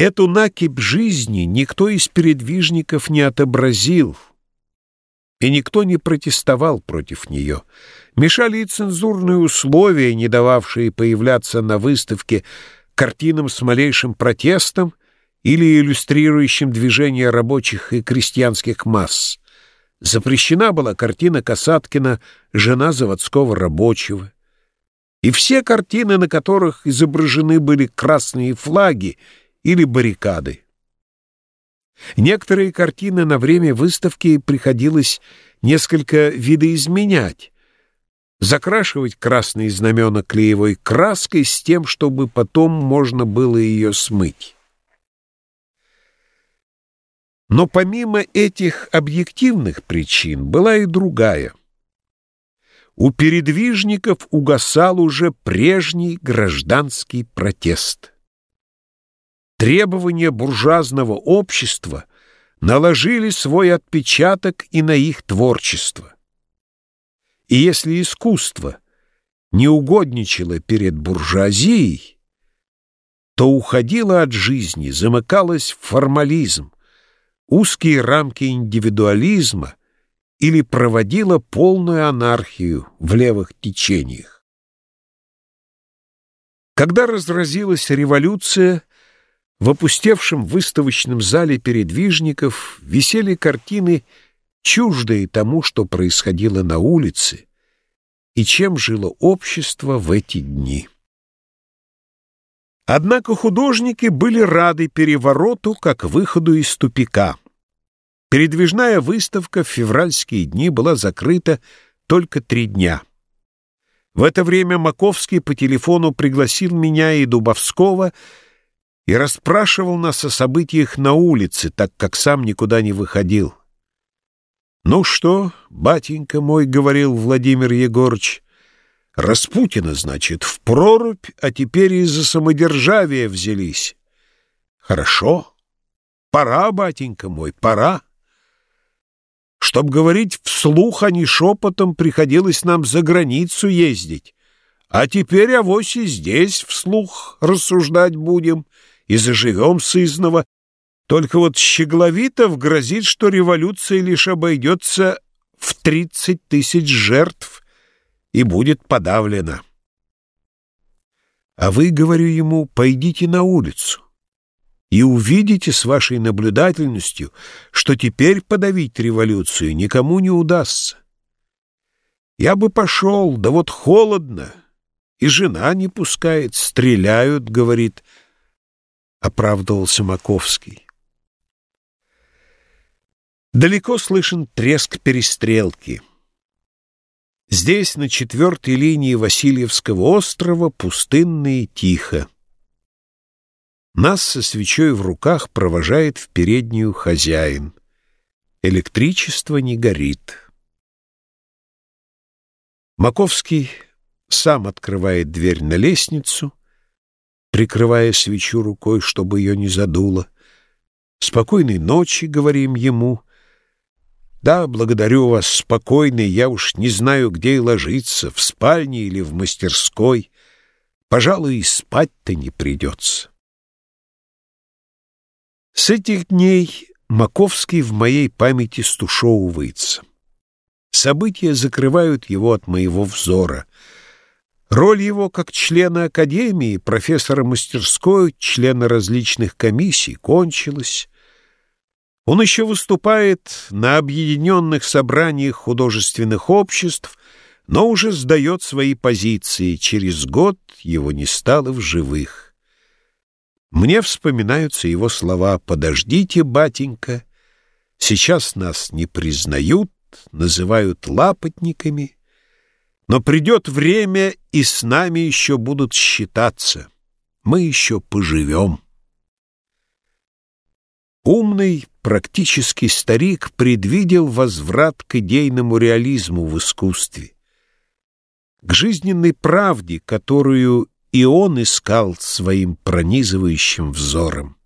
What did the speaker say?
Эту накипь жизни никто из передвижников не отобразил, и никто не протестовал против нее. Мешали и цензурные условия, не дававшие появляться на выставке картинам с малейшим протестом или иллюстрирующим движение рабочих и крестьянских масс. Запрещена была картина Касаткина «Жена заводского рабочего». И все картины, на которых изображены были красные флаги или баррикады. Некоторые картины на время выставки приходилось несколько видоизменять, закрашивать красные знамена клеевой краской с тем, чтобы потом можно было ее смыть. Но помимо этих объективных причин была и другая. У передвижников угасал уже прежний гражданский протест. Требования буржуазного общества наложили свой отпечаток и на их творчество. И если искусство не угодничало перед буржуазией, то уходило от жизни, замыкалось в формализм, узкие рамки индивидуализма или проводила полную анархию в левых течениях. Когда разразилась революция, в опустевшем выставочном зале передвижников висели картины, чуждые тому, что происходило на улице, и чем жило общество в эти дни. Однако художники были рады перевороту как выходу из тупика. Передвижная выставка в февральские дни была закрыта только три дня. В это время Маковский по телефону пригласил меня и Дубовского и расспрашивал нас о событиях на улице, так как сам никуда не выходил. «Ну что, батенька мой, — говорил Владимир Егорыч, — Распутина, значит, в прорубь, а теперь из-за самодержавия взялись. Хорошо, пора, батенька мой, пора». Чтоб говорить вслух, а не шепотом, приходилось нам за границу ездить. А теперь авось и здесь вслух рассуждать будем и заживем сызново. Только вот Щегловитов грозит, что революция лишь обойдется в тридцать тысяч жертв и будет подавлена. А вы, говорю ему, пойдите на улицу и увидите с вашей наблюдательностью, что теперь подавить революцию никому не удастся. Я бы пошел, да вот холодно, и жена не пускает, стреляют, говорит, оправдывался Маковский. Далеко слышен треск перестрелки. Здесь, на четвертой линии Васильевского острова, пустынно и тихо. Нас со свечой в руках провожает в переднюю хозяин. Электричество не горит. Маковский сам открывает дверь на лестницу, прикрывая свечу рукой, чтобы ее не задуло. «Спокойной ночи», — говорим ему. «Да, благодарю вас, спокойной, я уж не знаю, где и ложиться, в спальне или в мастерской. Пожалуй, и спать-то не придется». С этих дней Маковский в моей памяти стушевывается. События закрывают его от моего взора. Роль его как члена академии, профессора мастерской, члена различных комиссий кончилась. Он еще выступает на объединенных собраниях художественных обществ, но уже сдает свои позиции. Через год его не стало в живых. Мне вспоминаются его слова «Подождите, батенька, сейчас нас не признают, называют лапотниками, но придет время, и с нами еще будут считаться, мы еще поживем». Умный, практический старик предвидел возврат к идейному реализму в искусстве, к жизненной правде, которую и он искал своим пронизывающим взором.